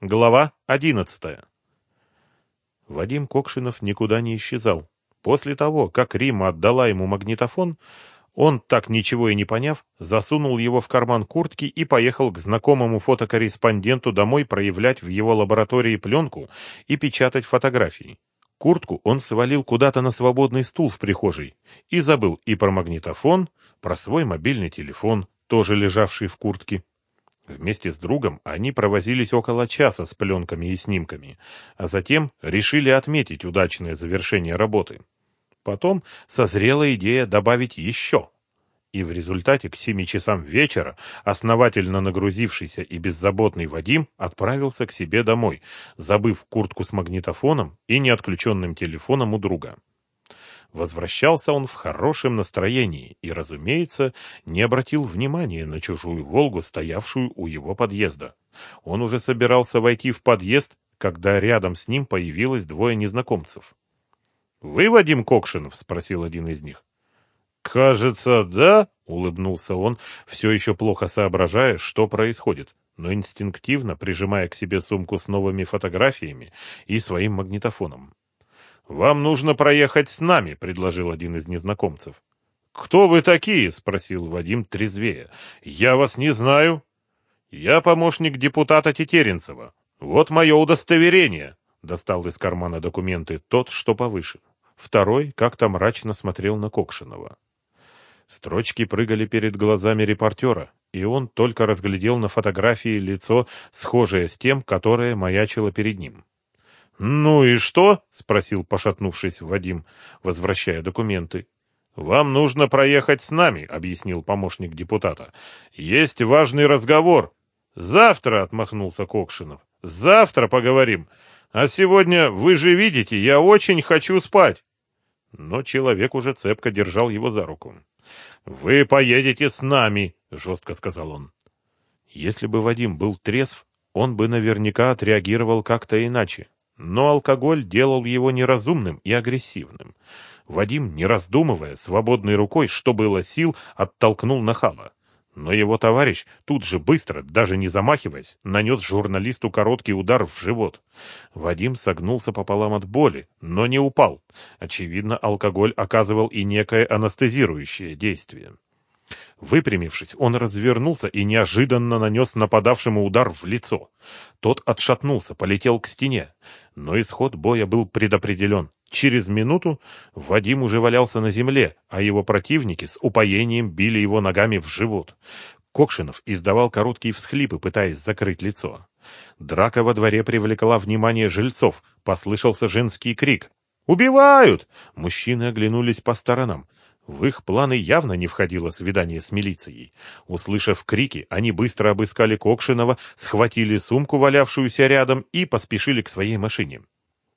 Глава одиннадцатая. Вадим Кокшинов никуда не исчезал. После того, как Рима отдала ему магнитофон, он, так ничего и не поняв, засунул его в карман куртки и поехал к знакомому фотокорреспонденту домой проявлять в его лаборатории пленку и печатать фотографии. Куртку он свалил куда-то на свободный стул в прихожей и забыл и про магнитофон, про свой мобильный телефон, тоже лежавший в куртке. Вместе с другом они провозились около часа с пленками и снимками, а затем решили отметить удачное завершение работы. Потом созрела идея добавить еще. И в результате к семи часам вечера основательно нагрузившийся и беззаботный Вадим отправился к себе домой, забыв куртку с магнитофоном и неотключенным телефоном у друга. Возвращался он в хорошем настроении и, разумеется, не обратил внимания на чужую «Волгу», стоявшую у его подъезда. Он уже собирался войти в подъезд, когда рядом с ним появилось двое незнакомцев. «Вы Вадим Кокшинов?» — спросил один из них. «Кажется, да», — улыбнулся он, все еще плохо соображая, что происходит, но инстинктивно прижимая к себе сумку с новыми фотографиями и своим магнитофоном. «Вам нужно проехать с нами», — предложил один из незнакомцев. «Кто вы такие?» — спросил Вадим трезвее. «Я вас не знаю». «Я помощник депутата Тетеренцева. Вот мое удостоверение», — достал из кармана документы тот, что повыше. Второй как-то мрачно смотрел на Кокшинова. Строчки прыгали перед глазами репортера, и он только разглядел на фотографии лицо, схожее с тем, которое маячило перед ним. «Ну и что?» — спросил, пошатнувшись Вадим, возвращая документы. «Вам нужно проехать с нами», — объяснил помощник депутата. «Есть важный разговор». «Завтра», — отмахнулся Кокшинов. «Завтра поговорим. А сегодня, вы же видите, я очень хочу спать». Но человек уже цепко держал его за руку. «Вы поедете с нами», — жестко сказал он. Если бы Вадим был трезв, он бы наверняка отреагировал как-то иначе. Но алкоголь делал его неразумным и агрессивным. Вадим, не раздумывая, свободной рукой, что было сил, оттолкнул нахала. Но его товарищ тут же быстро, даже не замахиваясь, нанес журналисту короткий удар в живот. Вадим согнулся пополам от боли, но не упал. Очевидно, алкоголь оказывал и некое анестезирующее действие. Выпрямившись, он развернулся и неожиданно нанес нападавшему удар в лицо. Тот отшатнулся, полетел к стене. Но исход боя был предопределен. Через минуту Вадим уже валялся на земле, а его противники с упоением били его ногами в живот. Кокшинов издавал короткие всхлипы, пытаясь закрыть лицо. Драка во дворе привлекла внимание жильцов. Послышался женский крик. «Убивают!» Мужчины оглянулись по сторонам. В их планы явно не входило свидание с милицией. Услышав крики, они быстро обыскали Кокшинова, схватили сумку, валявшуюся рядом, и поспешили к своей машине.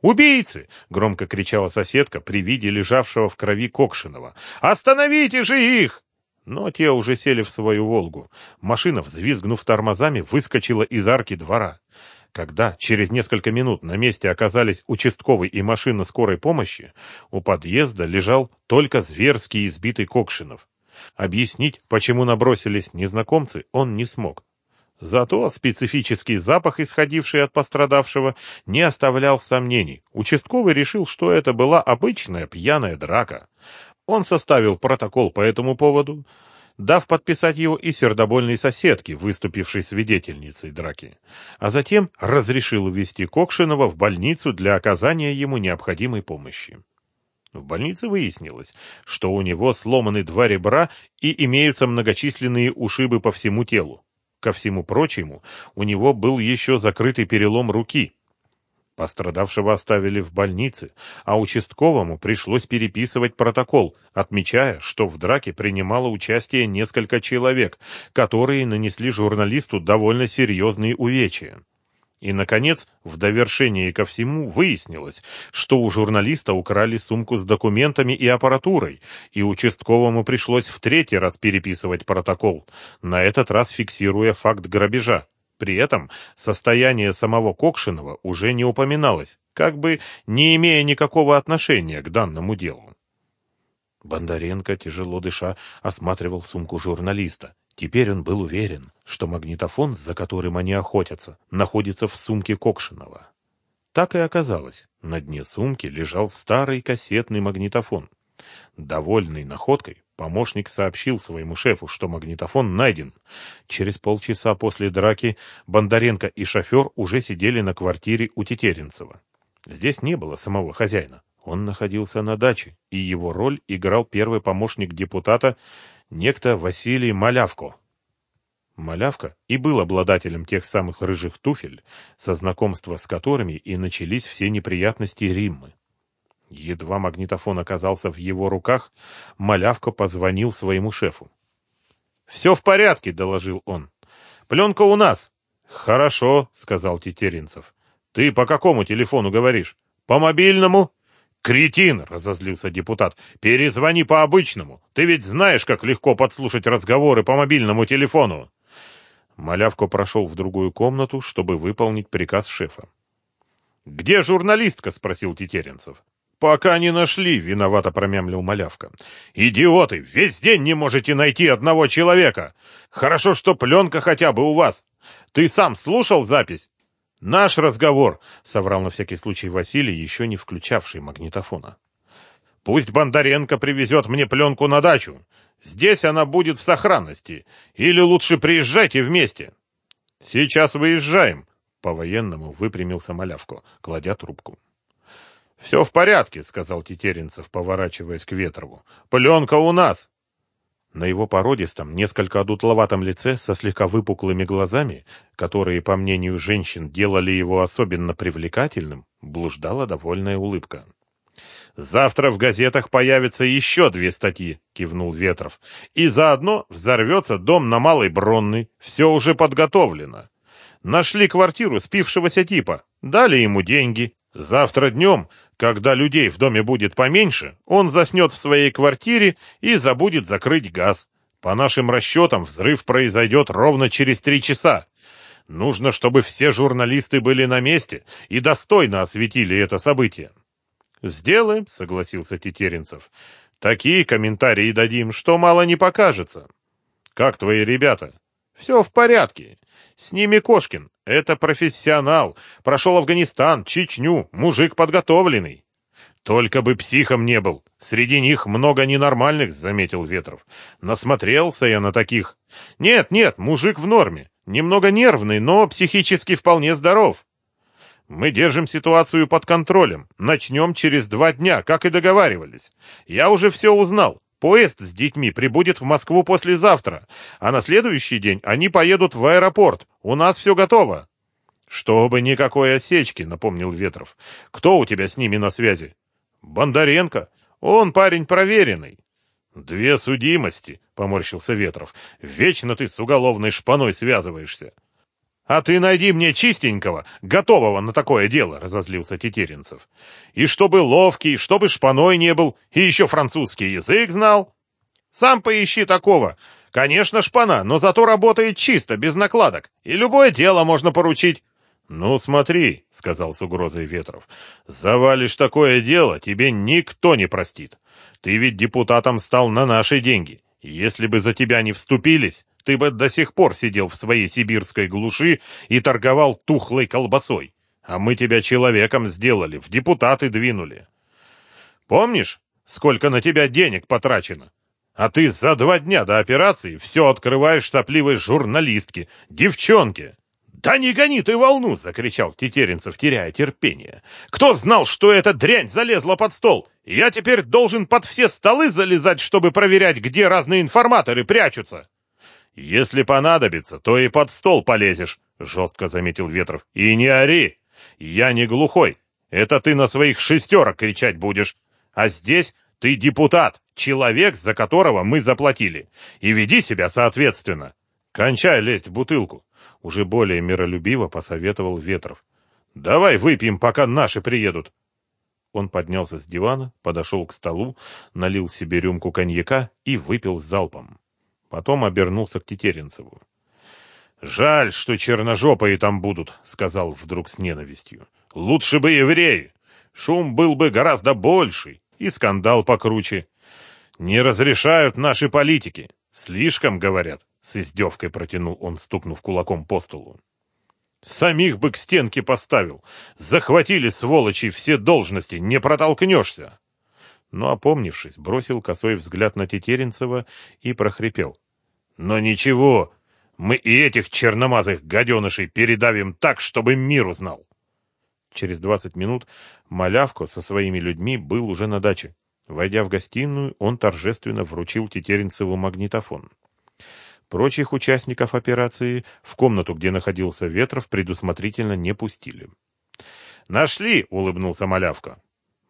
«Убийцы!» — громко кричала соседка при виде лежавшего в крови Кокшинова. «Остановите же их!» Но те уже сели в свою «Волгу». Машина, взвизгнув тормозами, выскочила из арки двора. Когда через несколько минут на месте оказались участковый и машина скорой помощи, у подъезда лежал только зверский избитый Кокшинов. Объяснить, почему набросились незнакомцы, он не смог. Зато специфический запах, исходивший от пострадавшего, не оставлял сомнений. Участковый решил, что это была обычная пьяная драка. Он составил протокол по этому поводу, дав подписать его и сердобольной соседке, выступившей свидетельницей драки, а затем разрешил увезти Кокшинова в больницу для оказания ему необходимой помощи. В больнице выяснилось, что у него сломаны два ребра и имеются многочисленные ушибы по всему телу. Ко всему прочему, у него был еще закрытый перелом руки, Пострадавшего оставили в больнице, а участковому пришлось переписывать протокол, отмечая, что в драке принимало участие несколько человек, которые нанесли журналисту довольно серьезные увечья. И, наконец, в довершении ко всему выяснилось, что у журналиста украли сумку с документами и аппаратурой, и участковому пришлось в третий раз переписывать протокол, на этот раз фиксируя факт грабежа. При этом состояние самого Кокшинова уже не упоминалось, как бы не имея никакого отношения к данному делу. Бондаренко, тяжело дыша, осматривал сумку журналиста. Теперь он был уверен, что магнитофон, за которым они охотятся, находится в сумке Кокшинова. Так и оказалось. На дне сумки лежал старый кассетный магнитофон. Довольный находкой, помощник сообщил своему шефу, что магнитофон найден. Через полчаса после драки Бондаренко и шофер уже сидели на квартире у Тетеренцева. Здесь не было самого хозяина. Он находился на даче, и его роль играл первый помощник депутата, некто Василий Малявко. Малявка и был обладателем тех самых рыжих туфель, со знакомства с которыми и начались все неприятности Риммы. Едва магнитофон оказался в его руках, Малявка позвонил своему шефу. «Все в порядке», — доложил он. «Пленка у нас». «Хорошо», — сказал Тетеринцев. «Ты по какому телефону говоришь? По мобильному?» «Кретин!» — разозлился депутат. «Перезвони по обычному. Ты ведь знаешь, как легко подслушать разговоры по мобильному телефону». Малявко прошел в другую комнату, чтобы выполнить приказ шефа. «Где журналистка?» — спросил Тетеренцев. «Пока не нашли», — виновато промямлил Малявка. «Идиоты! Весь день не можете найти одного человека! Хорошо, что пленка хотя бы у вас. Ты сам слушал запись?» «Наш разговор», — соврал на всякий случай Василий, еще не включавший магнитофона. «Пусть Бондаренко привезет мне пленку на дачу. Здесь она будет в сохранности. Или лучше приезжайте вместе». «Сейчас выезжаем», — по-военному выпрямился Малявко, кладя трубку. «Все в порядке», — сказал Тетеренцев, поворачиваясь к Ветрову. «Пленка у нас». На его породистом, несколько одутловатом лице со слегка выпуклыми глазами, которые, по мнению женщин, делали его особенно привлекательным, блуждала довольная улыбка. «Завтра в газетах появятся еще две статьи», — кивнул Ветров. «И заодно взорвется дом на Малой Бронной. Все уже подготовлено. Нашли квартиру спившегося типа, дали ему деньги. Завтра днем когда людей в доме будет поменьше, он заснет в своей квартире и забудет закрыть газ. По нашим расчетам, взрыв произойдет ровно через три часа. Нужно, чтобы все журналисты были на месте и достойно осветили это событие. «Сделаем», — согласился Тетеренцев. «Такие комментарии дадим, что мало не покажется». «Как твои ребята?» «Все в порядке. С ними Кошкин. Это профессионал. Прошел Афганистан, Чечню, мужик подготовленный. Только бы психом не был. Среди них много ненормальных, заметил Ветров. Насмотрелся я на таких. Нет, нет, мужик в норме. Немного нервный, но психически вполне здоров. Мы держим ситуацию под контролем. Начнем через два дня, как и договаривались. Я уже все узнал. Поезд с детьми прибудет в Москву послезавтра, а на следующий день они поедут в аэропорт. У нас все готово. Чтобы никакой осечки, напомнил Ветров. Кто у тебя с ними на связи? Бондаренко. Он парень проверенный. Две судимости, поморщился Ветров. Вечно ты с уголовной шпаной связываешься. «А ты найди мне чистенького, готового на такое дело», — разозлился Тетеренцев. «И чтобы ловкий, чтобы шпаной не был, и еще французский язык знал». «Сам поищи такого. Конечно, шпана, но зато работает чисто, без накладок, и любое дело можно поручить». «Ну, смотри», — сказал с угрозой Ветров, — «завалишь такое дело, тебе никто не простит. Ты ведь депутатом стал на наши деньги. Если бы за тебя не вступились, ты бы до сих пор сидел в своей сибирской глуши и торговал тухлой колбасой. А мы тебя человеком сделали, в депутаты двинули. Помнишь, сколько на тебя денег потрачено? А ты за два дня до операции все открываешь сопливой журналистке, девчонке. «Да не гони ты волну!» — закричал Тетеренцев, теряя терпение. «Кто знал, что эта дрянь залезла под стол? Я теперь должен под все столы залезать, чтобы проверять, где разные информаторы прячутся!» «Если понадобится, то и под стол полезешь», — жестко заметил Ветров. «И не ори! Я не глухой. Это ты на своих шестерок кричать будешь. А здесь ты депутат, человек, за которого мы заплатили. И веди себя соответственно. Кончай лезть в бутылку», — уже более миролюбиво посоветовал Ветров. «Давай выпьем, пока наши приедут». Он поднялся с дивана, подошел к столу, налил себе рюмку коньяка и выпил залпом. Потом обернулся к Тетеренцеву. «Жаль, что черножопые там будут», — сказал вдруг с ненавистью. «Лучше бы евреи. Шум был бы гораздо больший и скандал покруче. Не разрешают наши политики. Слишком, говорят. С издевкой протянул он, стукнув кулаком по столу. Самих бы к стенке поставил. Захватили, сволочи, все должности, не протолкнешься. Но, опомнившись, бросил косой взгляд на Тетеренцева и прохрипел. Но ничего, мы и этих черномазых гаденышей передавим так, чтобы мир узнал. Через двадцать минут Малявко со своими людьми был уже на даче. Войдя в гостиную, он торжественно вручил Тетеренцеву магнитофон. Прочих участников операции в комнату, где находился Ветров, предусмотрительно не пустили. «Нашли!» — улыбнулся Малявка.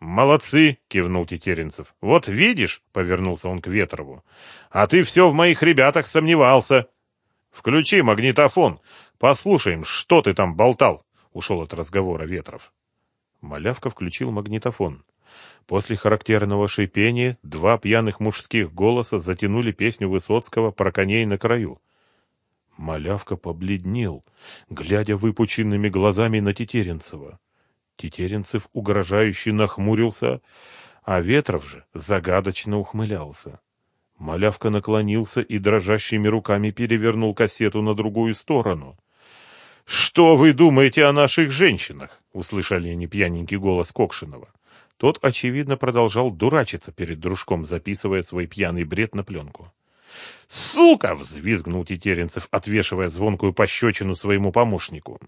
«Молодцы!» — кивнул Тетеренцев. «Вот видишь!» — повернулся он к Ветрову. «А ты все в моих ребятах сомневался!» «Включи магнитофон! Послушаем, что ты там болтал!» — ушел от разговора Ветров. Малявка включил магнитофон. После характерного шипения два пьяных мужских голоса затянули песню Высоцкого про коней на краю. Малявка побледнел, глядя выпученными глазами на Тетеренцева. Тетеренцев угрожающе нахмурился, а Ветров же загадочно ухмылялся. Малявка наклонился и дрожащими руками перевернул кассету на другую сторону. «Что вы думаете о наших женщинах?» — услышали они пьяненький голос Кокшинова. Тот, очевидно, продолжал дурачиться перед дружком, записывая свой пьяный бред на пленку. «Сука!» — взвизгнул Тетеренцев, отвешивая звонкую пощечину своему помощнику.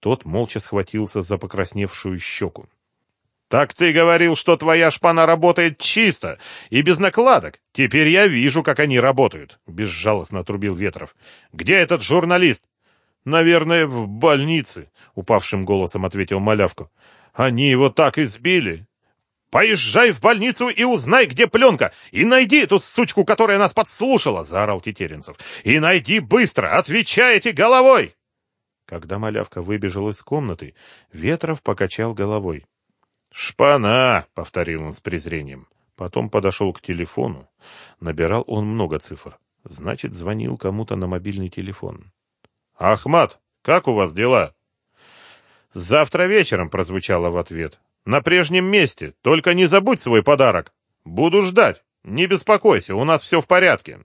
Тот молча схватился за покрасневшую щеку. «Так ты говорил, что твоя шпана работает чисто и без накладок. Теперь я вижу, как они работают», — безжалостно отрубил Ветров. «Где этот журналист?» «Наверное, в больнице», — упавшим голосом ответил Малявка. «Они его так избили, «Поезжай в больницу и узнай, где пленка, и найди эту сучку, которая нас подслушала!» — заорал Тетеренцев. «И найди быстро! Отвечайте головой!» Когда малявка выбежал из комнаты, Ветров покачал головой. «Шпана!» — повторил он с презрением. Потом подошел к телефону. Набирал он много цифр. Значит, звонил кому-то на мобильный телефон. «Ахмат, как у вас дела?» «Завтра вечером», — прозвучало в ответ. На прежнем месте, только не забудь свой подарок. Буду ждать. Не беспокойся, у нас все в порядке.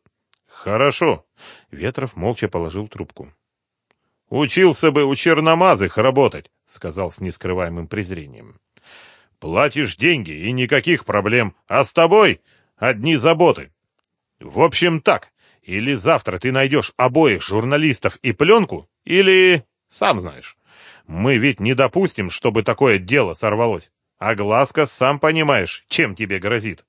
Хорошо. Ветров молча положил трубку. Учился бы у черномазых работать, сказал с нескрываемым презрением. Платишь деньги и никаких проблем, а с тобой одни заботы. В общем так, или завтра ты найдешь обоих журналистов и пленку, или... сам знаешь. Мы ведь не допустим, чтобы такое дело сорвалось. А Глазка, сам понимаешь, чем тебе грозит.